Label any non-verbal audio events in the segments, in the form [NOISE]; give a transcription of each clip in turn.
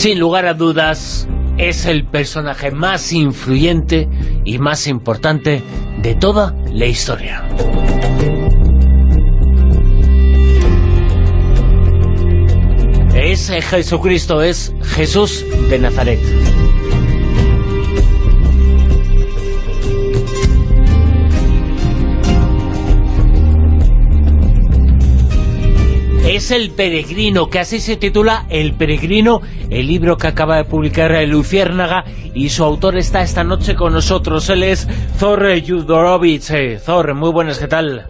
sin lugar a dudas, es el personaje más influyente y más importante de toda la historia. Es Jesucristo, es Jesús de Nazaret. Es el peregrino, que así se titula El peregrino, el libro que acaba de publicar Luciérnaga, y su autor está esta noche con nosotros. Él es Zor Yudorovich. Eh, Zor, muy buenas, ¿qué tal?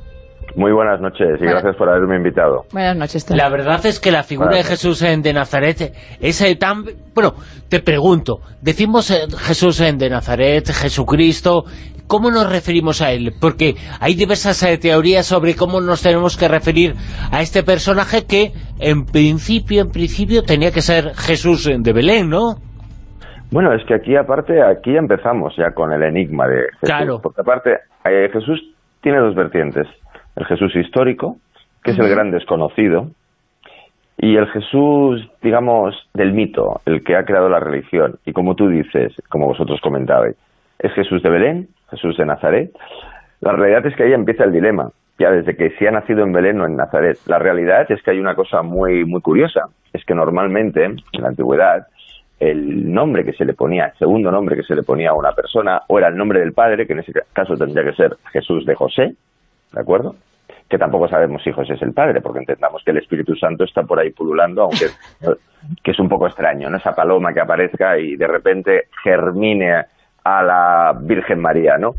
Muy buenas noches y gracias por haberme invitado. Buenas noches. La verdad es que la figura de Jesús de Nazaret es eh, tan... Bueno, te pregunto, decimos eh, Jesús de Nazaret, Jesucristo, ¿cómo nos referimos a él? Porque hay diversas eh, teorías sobre cómo nos tenemos que referir a este personaje que en principio, en principio tenía que ser Jesús de Belén, ¿no? Bueno, es que aquí aparte, aquí empezamos ya con el enigma de Jesús. Claro. Porque aparte, Jesús tiene dos vertientes el Jesús histórico, que es el gran desconocido, y el Jesús, digamos, del mito, el que ha creado la religión. Y como tú dices, como vosotros comentabais, es Jesús de Belén, Jesús de Nazaret. La realidad es que ahí empieza el dilema, ya desde que si ha nacido en Belén o en Nazaret. La realidad es que hay una cosa muy, muy curiosa, es que normalmente, en la antigüedad, el nombre que se le ponía, el segundo nombre que se le ponía a una persona, o era el nombre del padre, que en ese caso tendría que ser Jesús de José, ¿de acuerdo? Que tampoco sabemos si José es el Padre, porque entendamos que el Espíritu Santo está por ahí pululando, aunque [LAUGHS] que es un poco extraño, ¿no? Esa paloma que aparezca y de repente germine a la Virgen María, ¿no?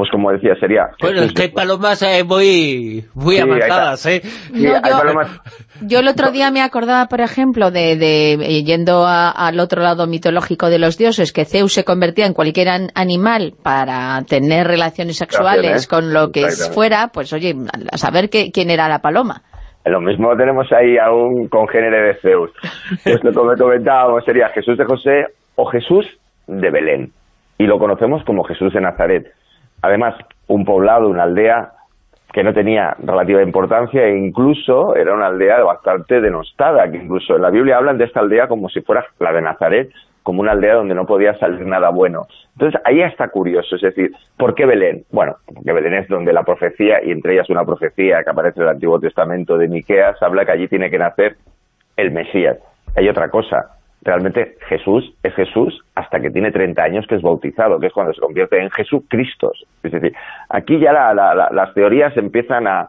pues como decía, sería... Bueno, es que hay palomas eh, muy, muy ¿eh? yo, el otro día me acordaba, por ejemplo, de, de eh, yendo al otro lado mitológico de los dioses, que Zeus se convertía en cualquier animal para tener relaciones sexuales con lo que fuera, pues oye, a saber que, quién era la paloma. Lo mismo tenemos ahí a un congénere de Zeus. [LAUGHS] Pues lo que comentábamos sería Jesús de José o Jesús de Belén. Y lo conocemos como Jesús de Nazaret además un poblado, una aldea que no tenía relativa importancia e incluso era una aldea bastante denostada, que incluso en la Biblia hablan de esta aldea como si fuera la de Nazaret, como una aldea donde no podía salir nada bueno. Entonces, ahí está curioso, es decir, ¿por qué Belén? Bueno, porque Belén es donde la profecía, y entre ellas una profecía que aparece en el Antiguo Testamento de Miqueas, habla que allí tiene que nacer el Mesías. Hay otra cosa, realmente Jesús es Jesús hasta que tiene 30 años que es bautizado, que es cuando se convierte en Jesucristo. Es decir, aquí ya las teorías empiezan a,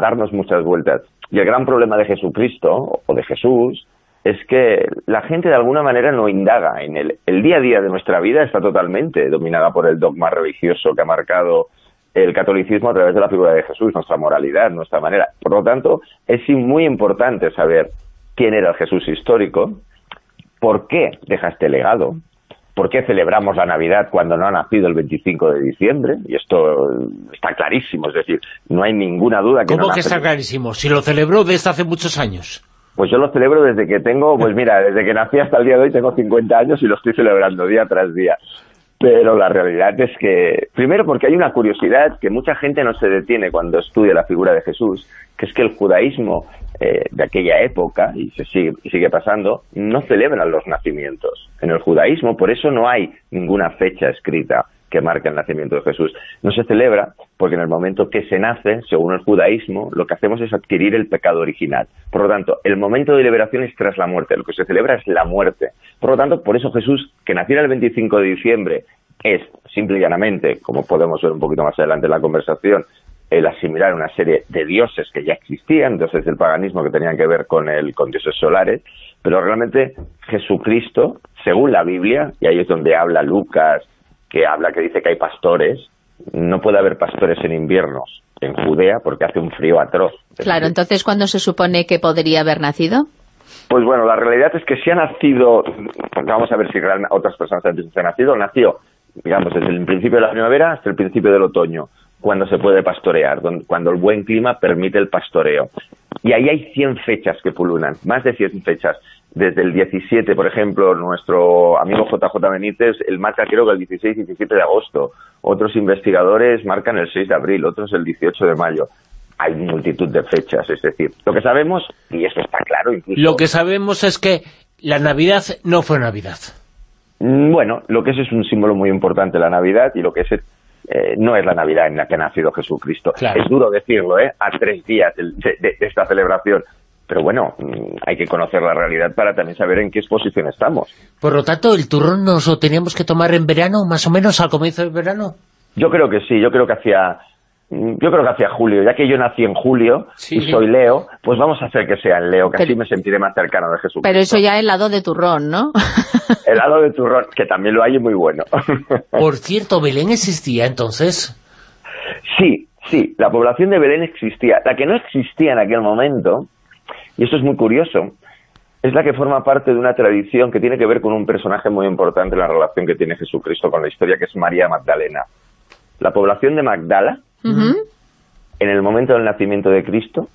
darnos muchas vueltas. Y el gran problema de Jesucristo, o de Jesús, es que la gente de alguna manera no indaga en él. El día a día de nuestra vida está totalmente dominada por el dogma religioso que ha marcado el catolicismo a través de la figura de Jesús, nuestra moralidad, nuestra manera. Por lo tanto, es muy importante saber quién era el Jesús histórico, por qué deja este legado, por qué celebramos la Navidad cuando no ha nacido el 25 de diciembre, y esto está clarísimo, es decir, no hay ninguna duda que ¿Cómo que está clarísimo? Si lo celebró desde hace muchos años. Pues yo lo celebro desde que tengo, pues mira, desde que nací hasta el día de hoy tengo 50 años y lo estoy celebrando día tras día. Pero la realidad es que, primero porque hay una curiosidad que mucha gente no se detiene cuando estudia la figura de Jesús, que es que el judaísmo eh, de aquella época, y se sigue, sigue pasando, no celebran los nacimientos. En el judaísmo, por eso no hay ninguna fecha escrita que marque el nacimiento de Jesús. No se celebra porque en el momento que se nace, según el judaísmo, lo que hacemos es adquirir el pecado original. Por lo tanto, el momento de liberación es tras la muerte. Lo que se celebra es la muerte. Por lo tanto, por eso Jesús, que naciera el 25 de diciembre, es simple y llanamente, como podemos ver un poquito más adelante en la conversación, el asimilar una serie de dioses que ya existían, dioses del paganismo que tenían que ver con, el, con dioses solares, pero realmente Jesucristo, según la Biblia, y ahí es donde habla Lucas, que habla que dice que hay pastores, no puede haber pastores en inviernos en Judea porque hace un frío atroz. Claro, entonces, ¿cuándo se supone que podría haber nacido? Pues bueno, la realidad es que si ha nacido, vamos a ver si otras personas han nacido, nació, digamos, desde el principio de la primavera hasta el principio del otoño cuando se puede pastorear, cuando el buen clima permite el pastoreo. Y ahí hay 100 fechas que pululan, más de 100 fechas. Desde el 17, por ejemplo, nuestro amigo JJ Benítez, el marca creo que el 16 y 17 de agosto. Otros investigadores marcan el 6 de abril, otros el 18 de mayo. Hay multitud de fechas, es decir, lo que sabemos, y eso está claro incluso... Lo que sabemos es que la Navidad no fue Navidad. Mm, bueno, lo que es es un símbolo muy importante, la Navidad, y lo que es, eh, no es la Navidad en la que ha nacido Jesucristo. Es duro decirlo, ¿eh? A tres días de, esta celebración. Pero bueno, mm, hay que conocer la realidad para también saber en qué exposición estamos. Por lo tanto, ¿el turrón nos lo teníamos que tomar en verano, más o menos al comienzo del verano? Yo creo que sí, yo creo que hacia yo creo que hacia julio, ya que yo nací en julio y soy Leo, pues vamos a hacer que sea en Leo, que así me sentiré más cercano de Jesús. Pero eso ya helado de turrón, ¿no? [LAUGHS] helado de turrón, que también lo hay muy bueno. [LAUGHS] Por cierto, ¿Belén existía entonces? Sí, sí, la población de Belén existía. La que no existía en aquel momento, y esto es muy curioso, es la que forma parte de una tradición que tiene que ver con un personaje muy importante en la relación que tiene Jesucristo con la historia, que es María Magdalena. La población de Magdala, en el momento del nacimiento de Cristo,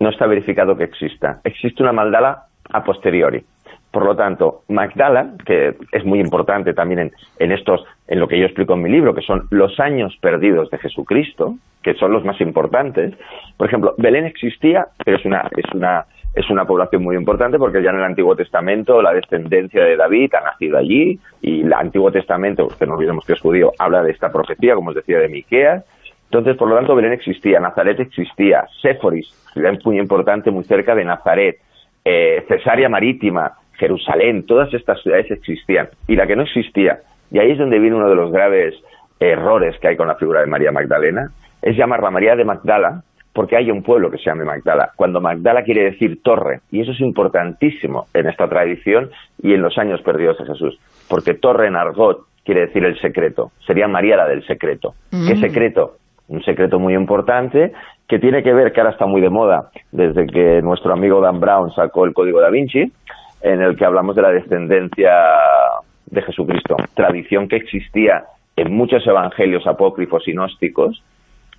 no está verificado que exista. Existe una Magdala a posteriori. Por lo tanto, Magdala, que es muy importante también en, estos, en lo que yo explico en mi libro, que son los años perdidos de Jesucristo, que son los más importantes. Por ejemplo, Belén existía, pero es una, es una, es una población muy importante porque ya en el Antiguo Testamento la descendencia de David ha nacido allí y el Antiguo Testamento, que no olvidemos que es judío, habla de esta profecía, como os decía, de Miqueas, entonces, por lo tanto, Belén existía, Nazaret existía, Séforis, ciudad muy importante, muy cerca de Nazaret, eh, Cesarea Marítima, Jerusalén, todas estas ciudades existían. Y la que no existía, y ahí es donde viene uno de los graves errores que hay con la figura de María Magdalena, es llamarla María de Magdala, porque hay un pueblo que se llama Magdala. Cuando Magdala quiere decir torre, y eso es importantísimo en esta tradición y en los años perdidos de Jesús, porque torre en argot quiere decir el secreto, sería María la del secreto. ¿Qué mm. secreto? Un secreto muy importante que tiene que ver, que ahora está muy de moda, desde que nuestro amigo Dan Brown sacó el Código da Vinci, en el que hablamos de la descendencia de Jesucristo, tradición que existía en muchos evangelios apócrifos y gnósticos,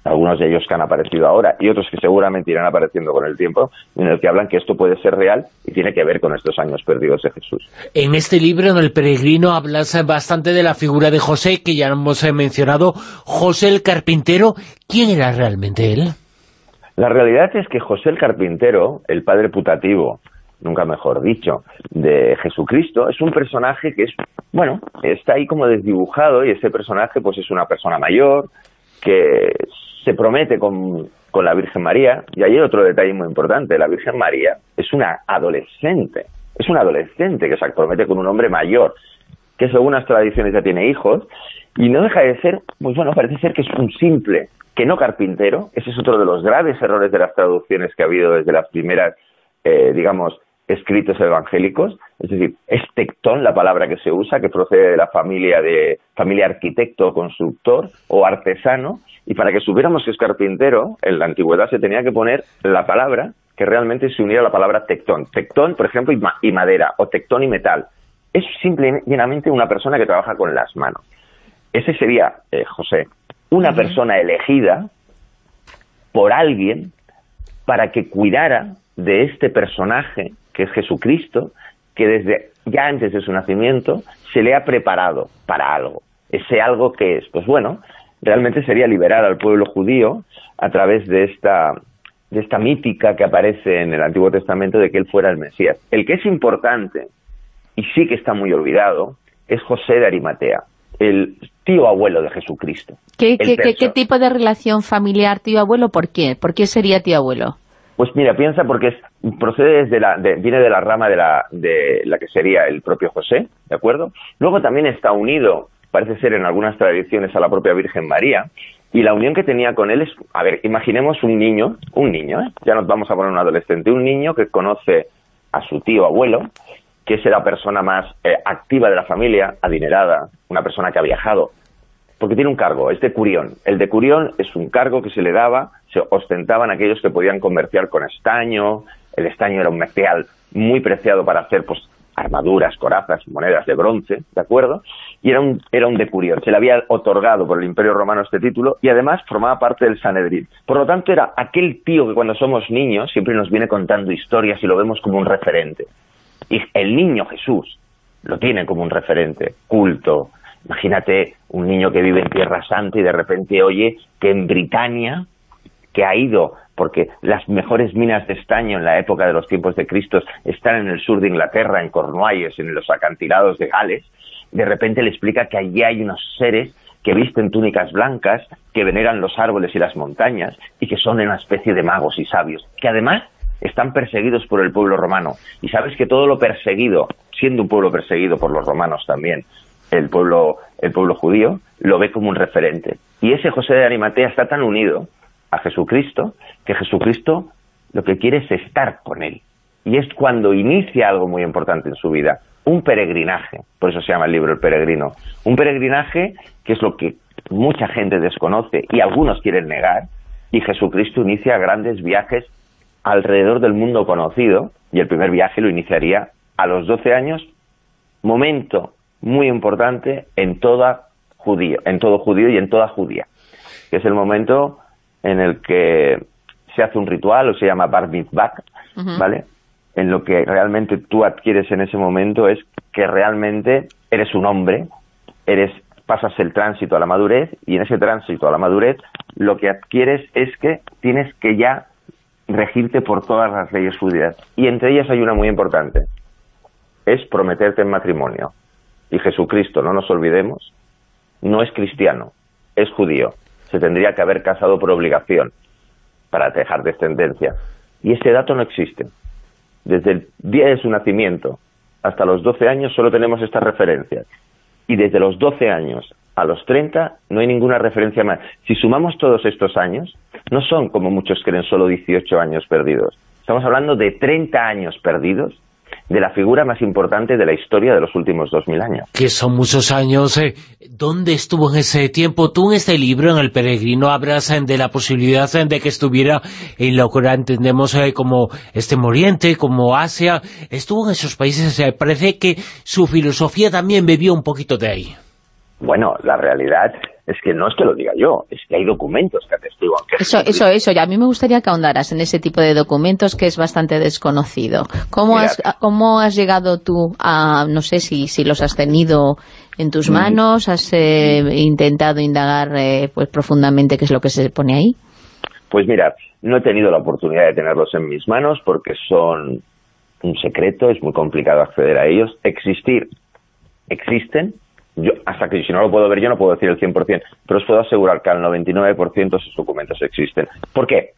algunos de ellos que han aparecido ahora y otros que seguramente irán apareciendo con el tiempo, en el que hablan que esto puede ser real y tiene que ver con estos años perdidos de Jesús. En este libro, en El Peregrino, hablas bastante de la figura de José, que ya hemos mencionado. José el Carpintero, ¿quién era realmente él? La realidad es que José el Carpintero, el padre putativo, nunca mejor dicho, de Jesucristo, es un personaje que es, bueno, está ahí como desdibujado y ese personaje pues es una persona mayor que se promete con, la Virgen María, y hay otro detalle muy importante, la Virgen María es una adolescente, es una adolescente que se promete con un hombre mayor, que según las tradiciones ya tiene hijos, y no deja de ser, pues bueno, parece ser que es un simple, que no carpintero, ese es otro de los graves errores de las traducciones que ha habido desde las primeras, eh, digamos, escritos evangélicos, es decir, es tectón la palabra que se usa, que procede de la familia de familia arquitecto, constructor o artesano, y para que supiéramos que es carpintero, en la antigüedad se tenía que poner la palabra que realmente se uniera a la palabra tectón. Tectón, por ejemplo, y, madera, o tectón y metal. Es simplemente una persona que trabaja con las manos. Ese sería, eh, José, una persona elegida por alguien para que cuidara de este personaje que es Jesucristo, que desde ya antes de su nacimiento se le ha preparado para algo. Ese algo que es, pues bueno, realmente sería liberar al pueblo judío a través de esta, de esta mítica que aparece en el Antiguo Testamento de que él fuera el Mesías. El que es importante, y sí que está muy olvidado, es José de Arimatea, el tío abuelo de Jesucristo. ¿Qué, qué, tipo de relación familiar tío-abuelo? ¿Por qué? ¿Por qué sería tío-abuelo? Pues mira, piensa porque es, procede desde la, viene de la rama de la, de la que sería el propio José, ¿de acuerdo? Luego también está unido parece ser en algunas tradiciones a la propia Virgen María, y la unión que tenía con él es, a ver, imaginemos un niño, un niño, ¿eh? ya nos vamos a poner un adolescente, un niño que conoce a su tío abuelo, que es la persona más eh, activa de la familia, adinerada, una persona que ha viajado, porque tiene un cargo, es de curión. El de curión es un cargo que se le daba, se ostentaban aquellos que podían comerciar con estaño, el estaño era un material muy preciado para hacer pues, armaduras, corazas, monedas de bronce, ¿de acuerdo? Y era un, era un decurión, se le había otorgado por el Imperio Romano este título y además formaba parte del Sanedrín. Por lo tanto, era aquel tío que cuando somos niños siempre nos viene contando historias y lo vemos como un referente. Y el niño Jesús lo tiene como un referente, culto. Imagínate un niño que vive en Tierra Santa y de repente oye que en Britania que ha ido, porque las mejores minas de estaño en la época de los tiempos de Cristo están en el sur de Inglaterra, en Cornualles, en los acantilados de Gales, de repente le explica que allí hay unos seres que visten túnicas blancas, que veneran los árboles y las montañas, y que son una especie de magos y sabios, que además están perseguidos por el pueblo romano. Y sabes que todo lo perseguido, siendo un pueblo perseguido por los romanos también, el pueblo, el pueblo judío, lo ve como un referente. Y ese José de Arimatea está tan unido a Jesucristo que Jesucristo lo que quiere es estar con él. Y es cuando inicia algo muy importante en su vida, un peregrinaje, por eso se llama el libro El Peregrino, un peregrinaje que es lo que mucha gente desconoce y algunos quieren negar, y Jesucristo inicia grandes viajes alrededor del mundo conocido, y el primer viaje lo iniciaría a los 12 años, momento muy importante en toda judío, en todo judío y en toda judía, que es el momento en el que se hace un ritual o se llama bar mitzvah, ¿vale? En lo que realmente tú adquieres en ese momento es que realmente eres un hombre, eres pasas el tránsito a la madurez y en ese tránsito a la madurez lo que adquieres es que tienes que ya regirte por todas las leyes judías. Y entre ellas hay una muy importante, es prometerte en matrimonio. Y Jesucristo, no nos olvidemos, no es cristiano, es judío. Se tendría que haber casado por obligación para dejar descendencia. Y ese dato no existe. Desde el día de su nacimiento hasta los 12 años solo tenemos estas referencias. Y desde los 12 años a los 30 no hay ninguna referencia más. Si sumamos todos estos años, no son, como muchos creen, solo 18 años perdidos. Estamos hablando de 30 años perdidos de la figura más importante de la historia de los últimos 2.000 años. Que son muchos años. Eh. ¿Dónde estuvo en ese tiempo? Tú en este libro, en El Peregrino, hablas eh, de la posibilidad eh, de que estuviera en lo que ahora entendemos como este Oriente, como Asia. Estuvo en esos países. Parece que su filosofía también bebió un poquito de ahí. Bueno, la realidad es que no es que lo diga yo, es que hay documentos que atestiguan que... Eso, eso, eso, y a mí me gustaría que ahondaras en ese tipo de documentos que es bastante desconocido. ¿Cómo, has, cómo has llegado tú a, no sé si, si los has tenido en tus mm. manos, has eh, intentado indagar eh, pues profundamente qué es lo que se pone ahí? Pues mira, no he tenido la oportunidad de tenerlos en mis manos porque son un secreto, es muy complicado acceder a ellos. Existir, existen, yo, hasta que si no lo puedo ver yo no puedo decir el 100%, pero os puedo asegurar que al 99% esos documentos existen. ¿Por qué?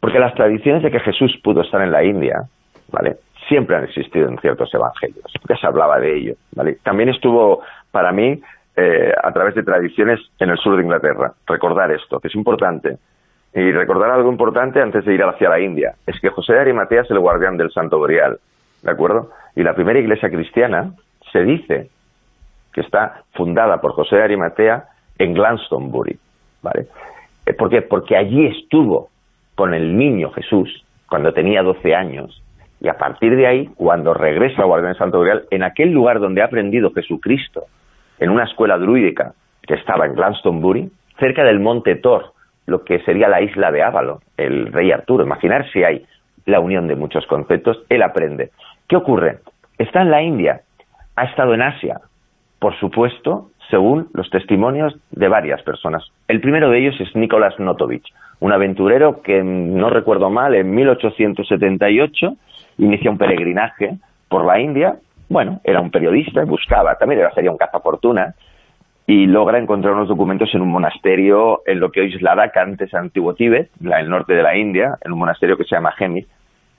Porque las tradiciones de que Jesús pudo estar en la India, ¿vale? Siempre han existido en ciertos evangelios, ya se hablaba de ello, ¿vale? También estuvo, para mí, eh, a través de tradiciones en el sur de Inglaterra. Recordar esto, que es importante. Y recordar algo importante antes de ir hacia la India, es que José de Arimatea es el guardián del Santo Grial, ¿de acuerdo? Y la primera iglesia cristiana se dice que está fundada por José de Arimatea en Glastonbury. ¿vale? Eh, ¿Por qué? Porque allí estuvo con el niño Jesús cuando tenía 12 años y a partir de ahí, cuando regresa a Guardián Santo Grial, en aquel lugar donde ha aprendido Jesucristo, en una escuela druídica que estaba en Glastonbury, cerca del monte Thor, lo que sería la isla de Ávalo, el rey Arturo. Imaginar si hay la unión de muchos conceptos, él aprende. ¿Qué ocurre? Está en la India, ha estado en Asia, por supuesto, según los testimonios de varias personas. El primero de ellos es Nicolás Notovich, un aventurero que, no recuerdo mal, en 1878 inicia un peregrinaje por la India. Bueno, era un periodista, buscaba, también era, sería un cazafortuna, y logra encontrar unos documentos en un monasterio en lo que hoy es Ladakh, antes antiguo Tíbet, en el norte de la India, en un monasterio que se llama Gemis.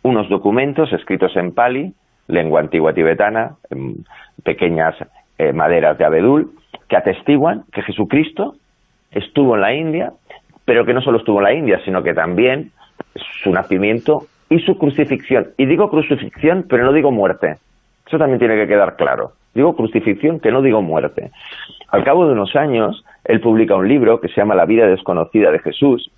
Unos documentos escritos en pali, lengua antigua tibetana, en pequeñas eh, maderas de abedul, que atestiguan que Jesucristo estuvo en la India, pero que no solo estuvo en la India, sino que también su nacimiento y su crucifixión. Y digo crucifixión, pero no digo muerte. Eso también tiene que quedar claro. Digo crucifixión, que no digo muerte. Al cabo de unos años, él publica un libro que se llama La vida desconocida de Jesús.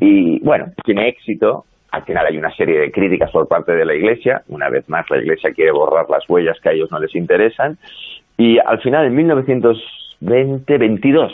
Y bueno, tiene éxito. Al final hay una serie de críticas por parte de la Iglesia. Una vez más, la Iglesia quiere borrar las huellas que a ellos no les interesan. Y al final, en 1920-22,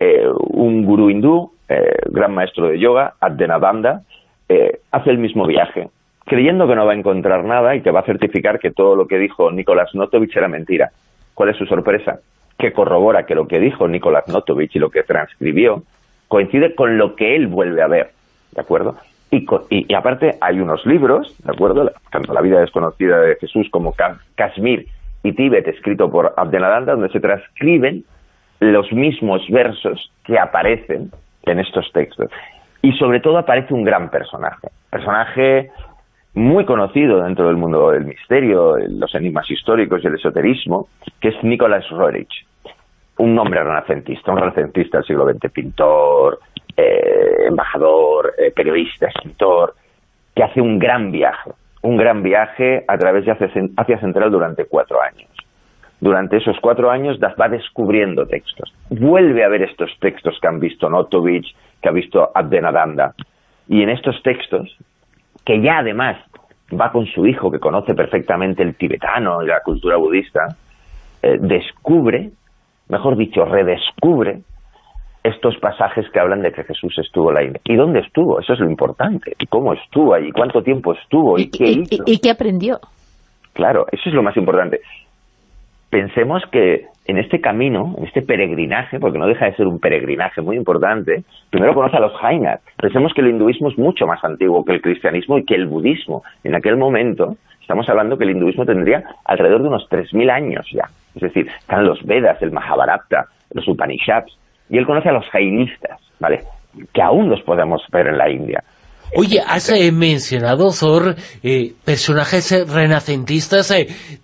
eh, un gurú hindú, eh, gran maestro de yoga, Addenabanda, eh, hace el mismo viaje, creyendo que no va a encontrar nada y que va a certificar que todo lo que dijo Nicolás Notovich era mentira. ¿Cuál es su sorpresa? Que corrobora que lo que dijo Nicolás Notovich y lo que transcribió coincide con lo que él vuelve a ver. ¿de acuerdo? Y, y, aparte hay unos libros, ¿de acuerdo? Tanto La vida desconocida de Jesús como Kashmir y Tíbet, escrito por Abdenadanda, donde se transcriben los mismos versos que aparecen en estos textos. Y sobre todo aparece un gran personaje, personaje muy conocido dentro del mundo del misterio, los enigmas históricos y el esoterismo, que es Nicolás Roerich, un hombre renacentista, un renacentista del siglo XX, pintor, eh, embajador, eh, periodista, escritor, que hace un gran viaje, un gran viaje a través de Asia Central durante cuatro años. Durante esos cuatro años va descubriendo textos. Vuelve a ver estos textos que han visto Notovich, que ha visto Abdenadanda. Y en estos textos, que ya además va con su hijo, que conoce perfectamente el tibetano y la cultura budista, eh, descubre, mejor dicho, redescubre estos pasajes que hablan de que Jesús estuvo India. ¿Y dónde estuvo? Eso es lo importante. ¿Y cómo estuvo allí? ¿Cuánto tiempo estuvo? ¿Y, qué hizo? ¿Y qué aprendió? Claro, eso es lo más importante pensemos que en este camino, en este peregrinaje, porque no deja de ser un peregrinaje muy importante, primero conoce a los Jainas. Pensemos que el hinduismo es mucho más antiguo que el cristianismo y que el budismo. En aquel momento, estamos hablando que el hinduismo tendría alrededor de unos 3.000 años ya. Es decir, están los Vedas, el Mahabharata, los Upanishads, y él conoce a los jainistas, ¿vale? Que aún los podemos ver en la India. Oye, has eh, mencionado, Thor, eh, personajes eh, renacentistas,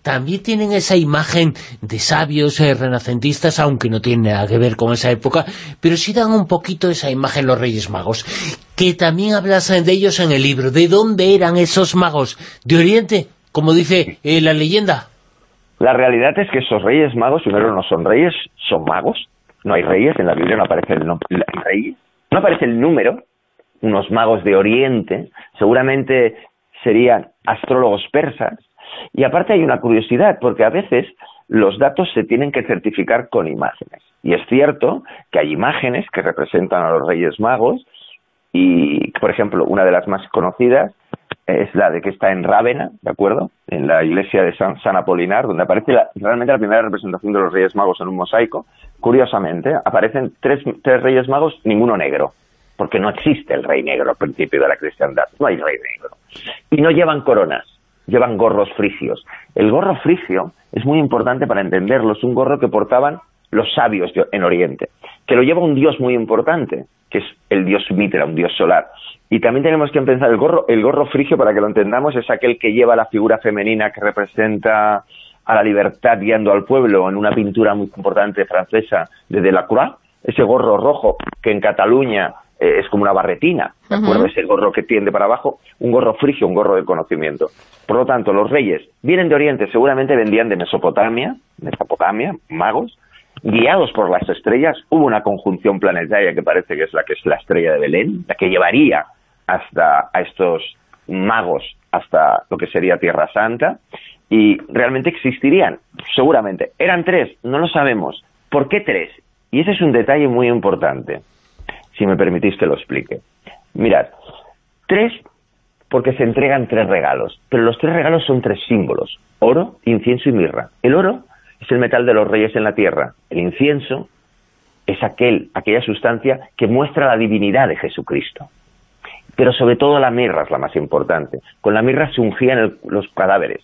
también tienen esa imagen de sabios renacentistas, aunque no tienen nada que ver con esa época, pero sí dan un poquito esa imagen los Reyes Magos, que también hablas de ellos en el libro. ¿De dónde eran esos magos? ¿De Oriente? Como dice la leyenda. La realidad es que esos Reyes Magos, primero no son reyes, son magos. No hay reyes, en la Biblia no aparece el nombre, no aparece el número, unos magos de Oriente, seguramente serían astrólogos persas. Y aparte hay una curiosidad, porque a veces los datos se tienen que certificar con imágenes. Y es cierto que hay imágenes que representan a los Reyes Magos, y, por ejemplo, una de las más conocidas es la de que está en Rávena, ¿de acuerdo? En la iglesia de San, San Apolinar, donde aparece realmente la primera representación de los Reyes Magos en un mosaico. Curiosamente, aparecen tres, tres Reyes Magos, ninguno negro porque no existe el rey negro al principio de la cristiandad, no hay rey negro. Y no llevan coronas, llevan gorros frisios. El gorro frisio es muy importante para entenderlo, es un gorro que portaban los sabios en Oriente, que lo lleva un dios muy importante, que es el dios Mitra, un dios solar. Y también tenemos que pensar el gorro, el gorro frigio, para que lo entendamos, es aquel que lleva la figura femenina que representa a la libertad guiando al pueblo en una pintura muy importante francesa de Delacroix, ese gorro rojo que en Cataluña eh, es como una barretina, ¿de acuerdo? Es el gorro que tiende para abajo, un gorro frigio, un gorro de conocimiento. Por lo tanto, los reyes vienen de Oriente, seguramente vendían de Mesopotamia, Mesopotamia, magos, guiados por las estrellas, hubo una conjunción planetaria que parece que es la que es la estrella de Belén, la que llevaría hasta a estos magos hasta lo que sería Tierra Santa, y realmente existirían, seguramente. ¿Eran tres? No lo sabemos. ¿Por qué tres? Y ese es un detalle muy importante si me permitís que lo explique. Mirad, tres porque se entregan tres regalos, pero los tres regalos son tres símbolos, oro, incienso y mirra. El oro es el metal de los reyes en la tierra, el incienso es aquel, aquella sustancia que muestra la divinidad de Jesucristo. Pero sobre todo la mirra es la más importante. Con la mirra se ungían los cadáveres,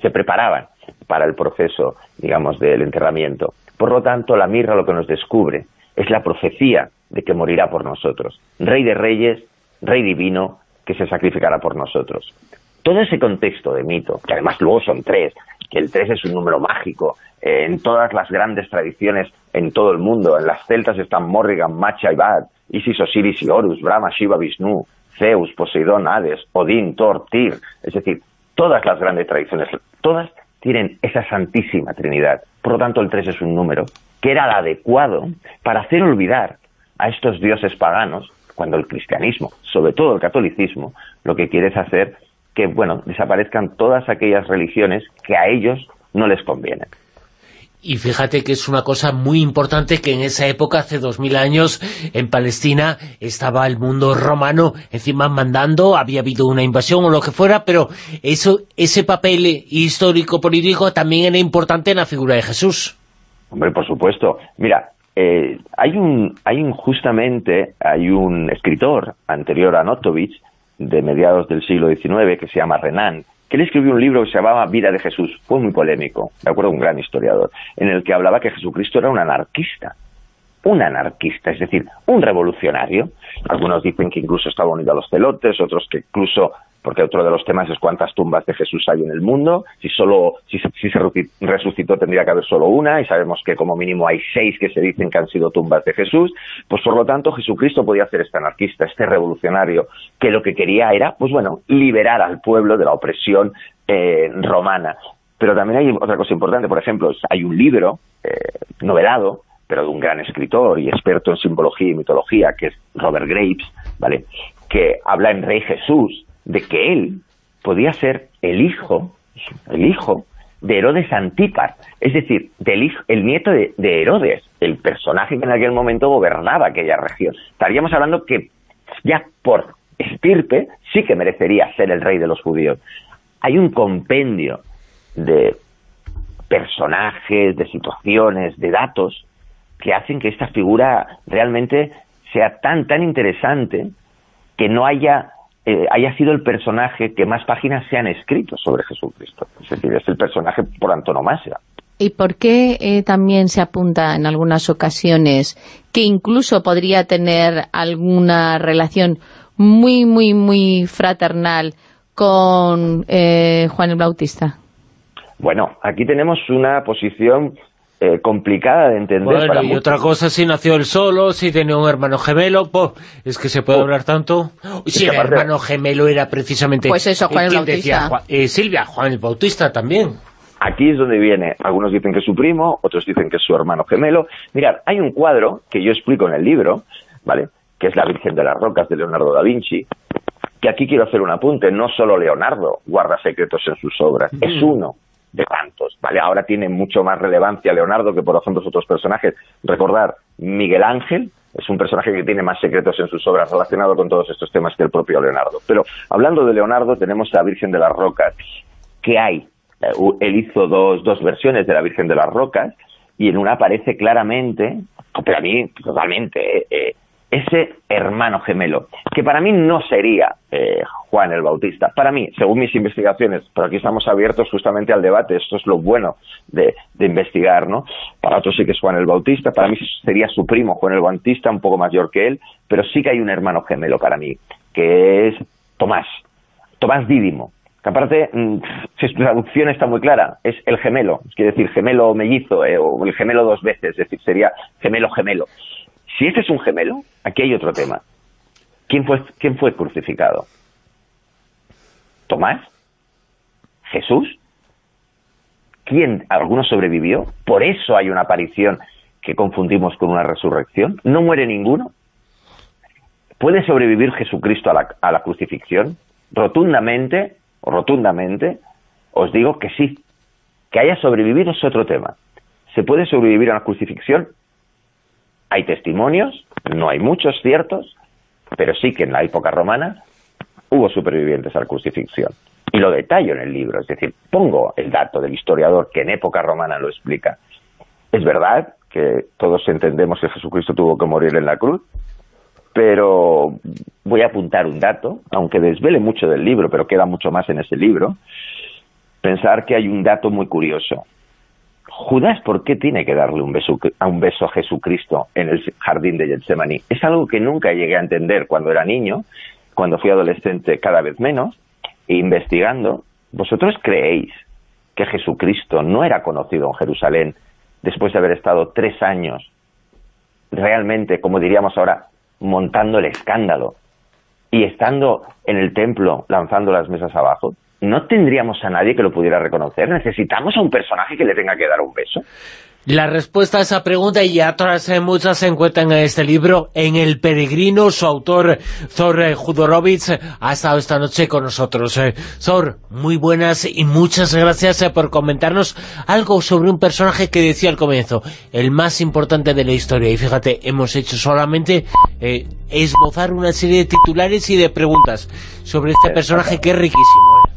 se preparaban para el proceso, digamos, del enterramiento. Por lo tanto, la mirra lo que nos descubre es la profecía de que morirá por nosotros. Rey de reyes, rey divino, que se sacrificará por nosotros. Todo ese contexto de mito, que además luego son tres, que el tres es un número mágico, eh, en todas las grandes tradiciones en todo el mundo, en las celtas están Morrigan, Macha y Bad, Isis, Osiris y Horus, Brahma, Shiva, Vishnu, Zeus, Poseidón, Hades, Odín, Thor, Tyr, es decir, todas las grandes tradiciones, todas tienen esa santísima trinidad. Por lo tanto, el tres es un número que era el adecuado para hacer olvidar a estos dioses paganos, cuando el cristianismo, sobre todo el catolicismo, lo que quiere es hacer que, bueno, desaparezcan todas aquellas religiones que a ellos no les convienen. Y fíjate que es una cosa muy importante que en esa época, hace dos mil años, en Palestina estaba el mundo romano encima mandando, había habido una invasión o lo que fuera, pero eso ese papel histórico-político también era importante en la figura de Jesús. Hombre, por supuesto. Mira, eh, hay un, hay un, justamente, hay un escritor anterior a Notovich, de mediados del siglo XIX, que se llama Renan, que él escribió un libro que se llamaba Vida de Jesús, fue muy polémico, de acuerdo, un gran historiador, en el que hablaba que Jesucristo era un anarquista, un anarquista, es decir, un revolucionario. Algunos dicen que incluso estaba unido a los celotes, otros que incluso porque otro de los temas es cuántas tumbas de Jesús hay en el mundo, si solo si, se resucitó tendría que haber solo una, y sabemos que como mínimo hay seis que se dicen que han sido tumbas de Jesús, pues por lo tanto Jesucristo podía ser este anarquista, este revolucionario, que lo que quería era, pues bueno, liberar al pueblo de la opresión eh, romana. Pero también hay otra cosa importante, por ejemplo, hay un libro eh, novelado, pero de un gran escritor y experto en simbología y mitología, que es Robert Graves, ¿vale?, que habla en Rey Jesús, de que él podía ser el hijo, el hijo de Herodes Antípar, es decir, del hijo, el nieto de, Herodes, el personaje que en aquel momento gobernaba aquella región. Estaríamos hablando que ya por estirpe sí que merecería ser el rey de los judíos. Hay un compendio de personajes, de situaciones, de datos que hacen que esta figura realmente sea tan, tan interesante que no haya eh, haya sido el personaje que más páginas se han escrito sobre Jesucristo. Es decir, es el personaje por antonomasia. ¿Y por qué eh, también se apunta en algunas ocasiones que incluso podría tener alguna relación muy, muy, muy fraternal con eh, Juan el Bautista? Bueno, aquí tenemos una posición eh, complicada de entender. Bueno, y otra cosa, si nació él solo, si tenía un hermano gemelo, es que se puede hablar tanto. Si el hermano gemelo era precisamente... Pues eso, Juan el Bautista. Eh, Silvia, Juan el Bautista también. Aquí es donde viene, algunos dicen que es su primo, otros dicen que es su hermano gemelo. Mirad, hay un cuadro que yo explico en el libro, ¿vale?, que es la Virgen de las Rocas de Leonardo da Vinci, que aquí quiero hacer un apunte, no solo Leonardo guarda secretos en sus obras, es uno de tantos, ¿vale? Ahora tiene mucho más relevancia Leonardo que, por ejemplo, otros personajes. Recordar, Miguel Ángel es un personaje que tiene más secretos en sus obras relacionado con todos estos temas que el propio Leonardo. Pero hablando de Leonardo, tenemos la Virgen de las Rocas, que hay. Eh, él hizo dos, dos versiones de la Virgen de las Rocas y en una aparece claramente, pero a mí totalmente, eh, eh ese hermano gemelo, que para mí no sería eh, Juan el Bautista. Para mí, según mis investigaciones, pero aquí estamos abiertos justamente al debate, esto es lo bueno de, investigar, ¿no? Para otros sí que es Juan el Bautista, para mí sería su primo Juan el Bautista, un poco mayor que él, pero sí que hay un hermano gemelo para mí, que es Tomás, Tomás Dídimo, que aparte, mm, su traducción está muy clara, es el gemelo, quiere decir gemelo mellizo, eh, o el gemelo dos veces, es decir, sería gemelo gemelo. Si este es un gemelo, aquí hay otro tema. ¿Quién fue, quién fue crucificado? ¿Tomás? ¿Jesús? ¿Quién? ¿Alguno sobrevivió? Por eso hay una aparición que confundimos con una resurrección. ¿No muere ninguno? ¿Puede sobrevivir Jesucristo a la, a la crucifixión? Rotundamente, rotundamente, os digo que sí. Que haya sobrevivido es otro tema. ¿Se puede sobrevivir a la crucifixión? Hay testimonios, no hay muchos ciertos, pero sí que en la época romana hubo supervivientes a la crucifixión. Y lo detallo en el libro, es decir, pongo el dato del historiador que en época romana lo explica. Es verdad que todos entendemos que Jesucristo tuvo que morir en la cruz, pero voy a apuntar un dato, aunque desvele mucho del libro, pero queda mucho más en ese libro, pensar que hay un dato muy curioso. Judas, ¿por qué tiene que darle un beso a un beso a Jesucristo en el jardín de Getsemaní? Es algo que nunca llegué a entender cuando era niño, cuando fui adolescente cada vez menos, e investigando. ¿Vosotros creéis que Jesucristo no era conocido en Jerusalén después de haber estado tres años realmente, como diríamos ahora, montando el escándalo y estando en el templo lanzando las mesas abajo? No tendríamos a nadie que lo pudiera reconocer. Necesitamos a un personaje que le tenga que dar un beso. La respuesta a esa pregunta y a otras eh, muchas se encuentran en este libro, en El Peregrino, su autor, Zor eh, Judorowicz, ha estado esta noche con nosotros. Eh, Zor, muy buenas y muchas gracias por comentarnos algo sobre un personaje que decía al comienzo, el más importante de la historia. Y fíjate, hemos hecho solamente esbozar una serie de titulares y de preguntas sobre este personaje que es riquísimo.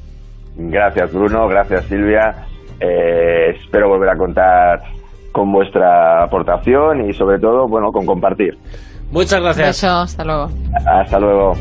Gracias Bruno, gracias Silvia. Eh, espero volver a contar con vuestra aportación y sobre todo, bueno, con compartir. Muchas gracias. Hasta luego. Hasta luego.